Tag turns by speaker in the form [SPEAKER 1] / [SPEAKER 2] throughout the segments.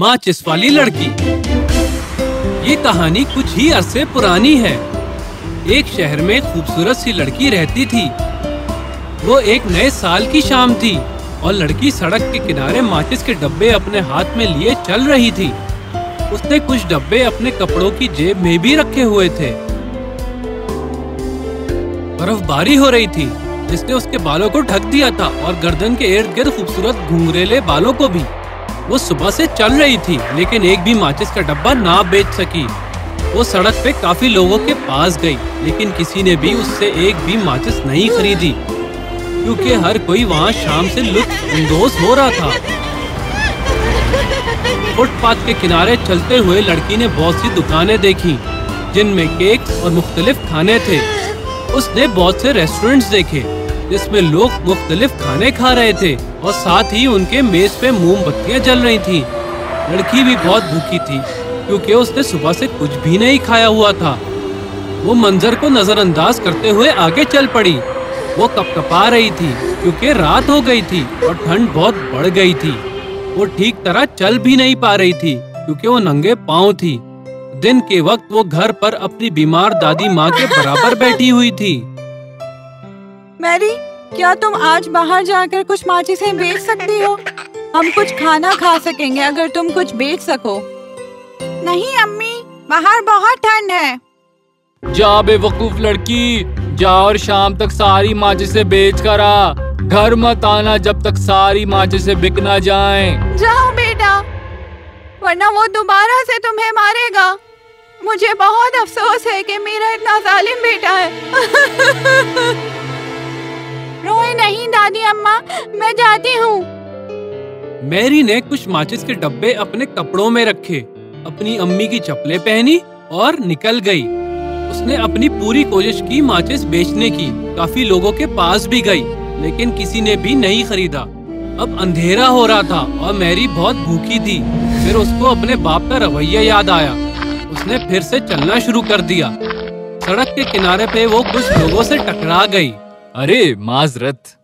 [SPEAKER 1] माचिस वाली लड़की। ये कहानी कुछ ही अरसे पुरानी है। एक शहर में खूबसूरत सी लड़की रहती थी। वो एक नए साल की शाम थी और लड़की सड़क के किनारे माचिस के डब्बे अपने हाथ में लिए चल रही थी। उसने कुछ डब्बे अपने कपड़ों की जेब में भी रखे हुए थे। बर्फबारी हो रही थी, जिसने उसके बालों को ढक दिया था और गर्दन के इर्द गिर्द खूबसूरत घुंघरेले बालों को भी। वो सुबह से चल रही थी, लेकिन एक भी माचिस का डब्बा ना बेच सकी। वो सड़क पे काफ़ी लोगों के पास गई, लेकिन किसी ने भी उससे एक भी माचिस नहीं खरीदी, क्योंकि हर कोई वहाँ शाम से लुत्फ अंदोज हो रहा था। फुटपाथ के किनारे चलते हुए लड़की ने बहुत सी दुकानें देखी, जिनमें केक और मुख्तलिफ़ खाने थे। उसने बहुत से रेस्टोरेंट्स देखे, जिसमें लोग मुख्तलिफ़ खाने खा रहे थे। और साथ ही उनके मेज पे मोमबत्तियाँ जल रही थी। लड़की भी बहुत भूखी थी, क्योंकि उसने सुबह से कुछ भी नहीं खाया हुआ था। वो मंजर को नजरअंदाज करते हुए आगे चल पड़ी। वो कपकपा रही थी, क्योंकि रात हो गई थी और ठंड बहुत बढ़ गई थी। वो ठीक तरह चल भी नहीं पा रही थी, क्योंकि वो नंगे पाँव थी। दिन के वक्त वो घर पर अपनी बीमार दादी माँ के बराबर बैठी हुई थी।
[SPEAKER 2] मैरी क्या तुम आज बाहर जाकर कुछ माचिसें बेच सकती हो? हम कुछ खाना खा सकेंगे अगर तुम कुछ बेच सको। नहीं अम्मी बाहर बहुत ठंड है।
[SPEAKER 3] जा बेवकूफ़ लड़की जा और शाम तक सारी माचिसें बेच कर। आ घर मत आना जब तक सारी माचिसें बिक ना जाएँ।
[SPEAKER 2] जाओ बेटा वरना वो दोबारा से तुम्हें मारेगा। मुझे बहुत अफसोस है कि मेरा इतना जालिम बेटा है। नहीं दादी अम्मा मैं जाती हूँ।
[SPEAKER 1] मैरी ने कुछ माचिस के डब्बे अपने कपड़ों में रखे अपनी अम्मी की चप्पलें पहनी और निकल गई। उसने अपनी पूरी कोशिश की माचिस बेचने की काफ़ी लोगों के पास भी गई लेकिन किसी ने भी नहीं खरीदा। अब अंधेरा हो रहा था और मैरी बहुत भूखी थी। फिर उसको अपने बाप का रवैया याद आया। उसने फिर से चलना शुरू कर दिया। सड़क के किनारे पे वो कुछ लोगों से टकरा गई।
[SPEAKER 3] अरे माजरत।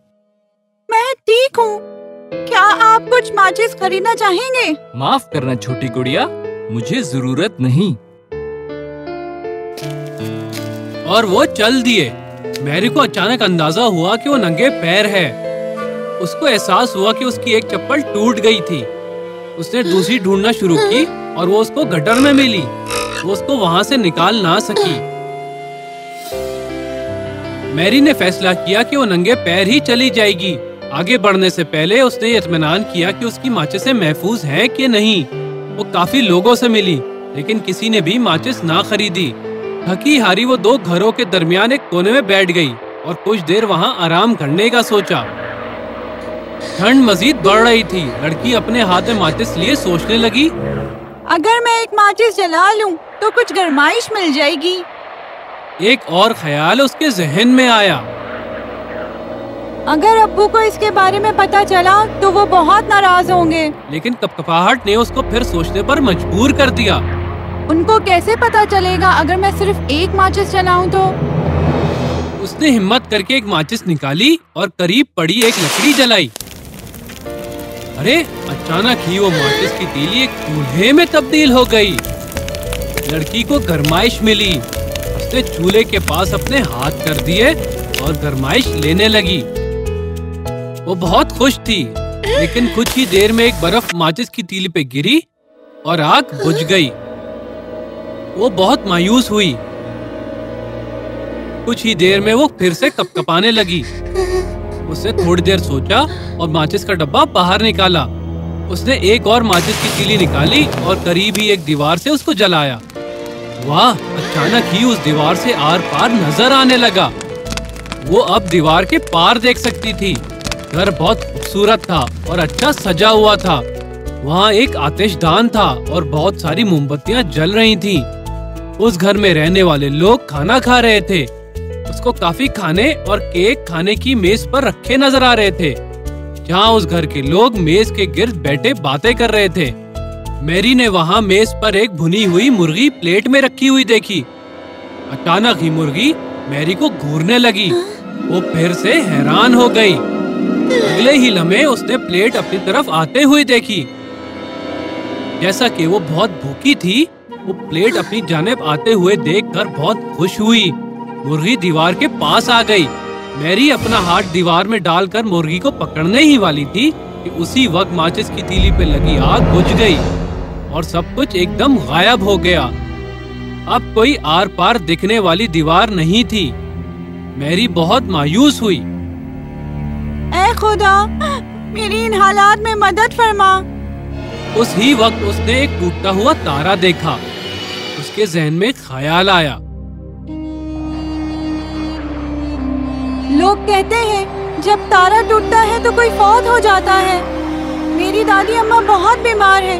[SPEAKER 2] ठीक हूँ। क्या आप कुछ माचिस खरीदना चाहेंगे?
[SPEAKER 3] माफ़ करना, छोटी गुड़िया। मुझे ज़रूरत नहीं।
[SPEAKER 1] और वो चल दिए। मैरी को अचानक अंदाज़ा हुआ कि वो नंगे पैर है। उसको एहसास हुआ कि उसकी एक चप्पल टूट गई थी। उसने दूसरी ढूंढना शुरू की और वो उसको गटर में मिली। वो उसको वहाँ से निकाल ना सकी। मैरी ने फैसला किया कि वो नंगे पैर ही चली जाएगी। आगे बढ़ने से पहले उसने इत्मीनान किया कि उसकी माचिसें महफूज हैं कि नहीं। वो काफ़ी लोगों से मिली लेकिन किसी ने भी माचिस ना खरीदी। थकी हारी वो दो घरों के दरमियान एक कोने में बैठ गई और कुछ देर वहाँ आराम करने का सोचा। ठंड मजीद बढ़ रही थी। लड़की अपने हाथ में माचिस लिए सोचने लगी।
[SPEAKER 2] अगर मैं एक माचिस जला लूँ तो कुछ गरमाइश मिल जाएगी।
[SPEAKER 1] एक और ख्याल उसके जहन में आया।
[SPEAKER 2] अगर अब्बू को इसके बारे में पता चला तो वो बहुत नाराज़ होंगे।
[SPEAKER 1] लेकिन कपकपाहट ने उसको फिर सोचने पर मजबूर कर दिया।
[SPEAKER 2] उनको कैसे पता चलेगा अगर मैं सिर्फ़ एक माचिस जलाऊं तो?
[SPEAKER 1] उसने हिम्मत करके एक माचिस निकाली और करीब पड़ी एक लकड़ी जलाई। अरे अचानक ही वो माचिस की तीली एक चूल्हे में तब्दील हो गई। लड़की को गरमाइश मिली। उसने चूल्हे के पास अपने हाथ कर दिए और गरमाइश लेने लगी। वो बहुत खुश थी, लेकिन कुछ ही देर में एक बर्फ़ माचिस की तीली पे गिरी और आग बुझ गई। वो बहुत मायूस हुई। कुछ ही देर में वो फिर से कपकपाने लगी। उसने थोड़ी देर सोचा और माचिस का डब्बा बाहर निकाला। उसने एक और माचिस की तीली निकाली और करीब ही एक दीवार से उसको जलाया। वाह, अचानक ही उस दीवार से आर पार नज़र आने लगा। वो अब दीवार के पार देख सकती थी। घर बहुत खूबसूरत था और अच्छा सजा हुआ था। वहाँ एक आतिशदान था और बहुत सारी मोमबत्तियाँ जल रही थीं। उस घर में रहने वाले लोग खाना खा रहे थे। उसको काफ़ी खाने और केक खाने की मेज पर रखे नज़र आ रहे थे जहाँ उस घर के लोग मेज के गिर्द बैठे बातें कर रहे थे। मैरी ने वहाँ मेज पर एक भुनी हुई मुर्गी प्लेट में रखी हुई देखी। अचानक ही मुर्गी मैरी को घूरने लगी। वो फिर से हैरान हो गई। अगले ही लम्हे उसने प्लेट अपनी तरफ़ आते हुए देखी। जैसा कि वो बहुत भूखी थी, वो प्लेट अपनी जानेब आते हुए देखकर बहुत खुश हुई। मुर्गी दीवार के पास आ गई। मैरी अपना हाथ दीवार में डालकर मुर्गी को पकड़ने ही वाली थी कि उसी वक्त माचिस की तीली पे लगी आग बुझ गई और सब कुछ एकदम गायब हो गया। अब कोई आर पार दिखने वाली दीवार नहीं थी। मैरी बहुत मायूस हुई।
[SPEAKER 2] खुदा मेरी इन हालात में मदद फरमा।
[SPEAKER 1] उस ही वक्त उसने एक टूटता हुआ तारा देखा। उसके जहन में ख्याल आया।
[SPEAKER 2] लोग कहते हैं जब तारा टूटता है तो कोई फौत हो जाता है। मेरी दादी अम्मा बहुत बीमार है।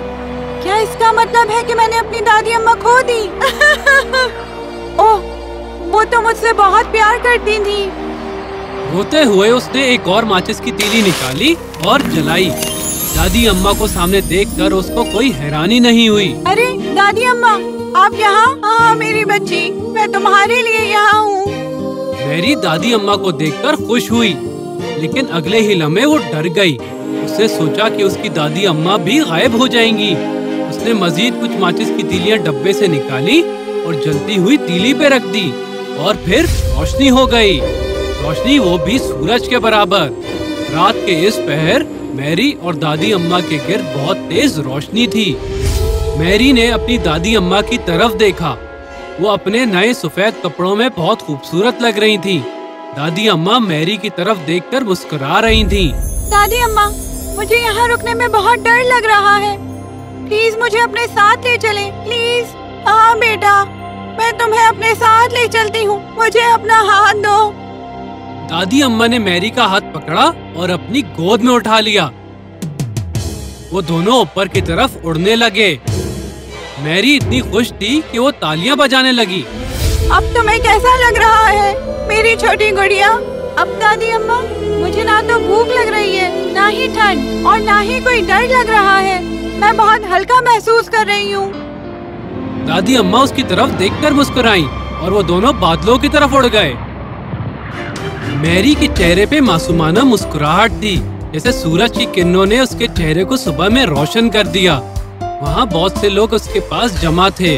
[SPEAKER 2] क्या इसका मतलब है कि मैंने अपनी दादी अम्मा खो दी? ओह वो तो मुझसे बहुत प्यार करती थी।
[SPEAKER 1] रोते हुए उसने एक और माचिस की तीली निकाली और जलाई। दादी अम्मा को सामने देखकर उसको कोई हैरानी नहीं हुई।
[SPEAKER 2] अरे दादी अम्मा आप यहाँ? हाँ मेरी बच्ची मैं तुम्हारे लिए यहाँ हूँ।
[SPEAKER 1] मेरी दादी अम्मा को देखकर खुश हुई लेकिन अगले ही लम्हे वो डर गई। उसने सोचा कि उसकी दादी अम्मा भी गायब हो जाएँगी। उसने मजीद कुछ माचिस की तीलियाँ डब्बे से निकाली और जलती हुई तीली पे रख दी और फिर रोशनी हो गई। रोशनी, वो भी सूरज के बराबर। रात के इस पहर, मैरी और दादी अम्मा के गिर्द बहुत तेज रोशनी थी। मैरी ने अपनी दादी अम्मा की तरफ़ देखा। वो अपने नए सफ़ेद कपड़ों में बहुत खूबसूरत लग रही थी। दादी अम्मा मैरी की तरफ़ देखकर मुस्कुरा रही थी।
[SPEAKER 2] दादी अम्मा, मुझे यहाँ रुकने में बहुत डर लग रहा है। प्लीज़ मुझे अपने साथ ले चले, प्लीज़। हाँ बेटा, मैं तुम्हें अपने साथ ले चलती हूँ। मुझे अपना हाथ दो।
[SPEAKER 1] दादी अम्मा ने मैरी का हाथ पकड़ा और अपनी गोद में उठा लिया। वो दोनों ऊपर की तरफ़ उड़ने लगे। मैरी इतनी खुश थी कि वो तालियाँ बजाने लगी।
[SPEAKER 2] अब तुम्हें कैसा लग रहा है मेरी छोटी गुड़िया? अब दादी अम्मा मुझे ना तो भूख लग रही है ना ही ठंड और ना ही कोई डर लग रहा है। मैं बहुत हल्का महसूस कर रही हूँ।
[SPEAKER 1] दादी अम्मा उसकी तरफ़ देखकर मुस्कुराई और वो दोनों बादलों की तरफ़ उड़ गए। मैरी के चेहरे पे मासूमाना मुस्कुराहट थी जैसे सूरज की किरणों ने उसके चेहरे को सुबह में रोशन कर दिया। वहाँ बहुत से लोग उसके पास जमा थे।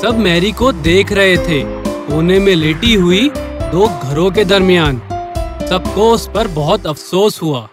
[SPEAKER 1] सब मैरी को देख रहे थे। कोने में लेटी हुई दो घरों के दरमियान। सबको उस पर बहुत अफसोस हुआ।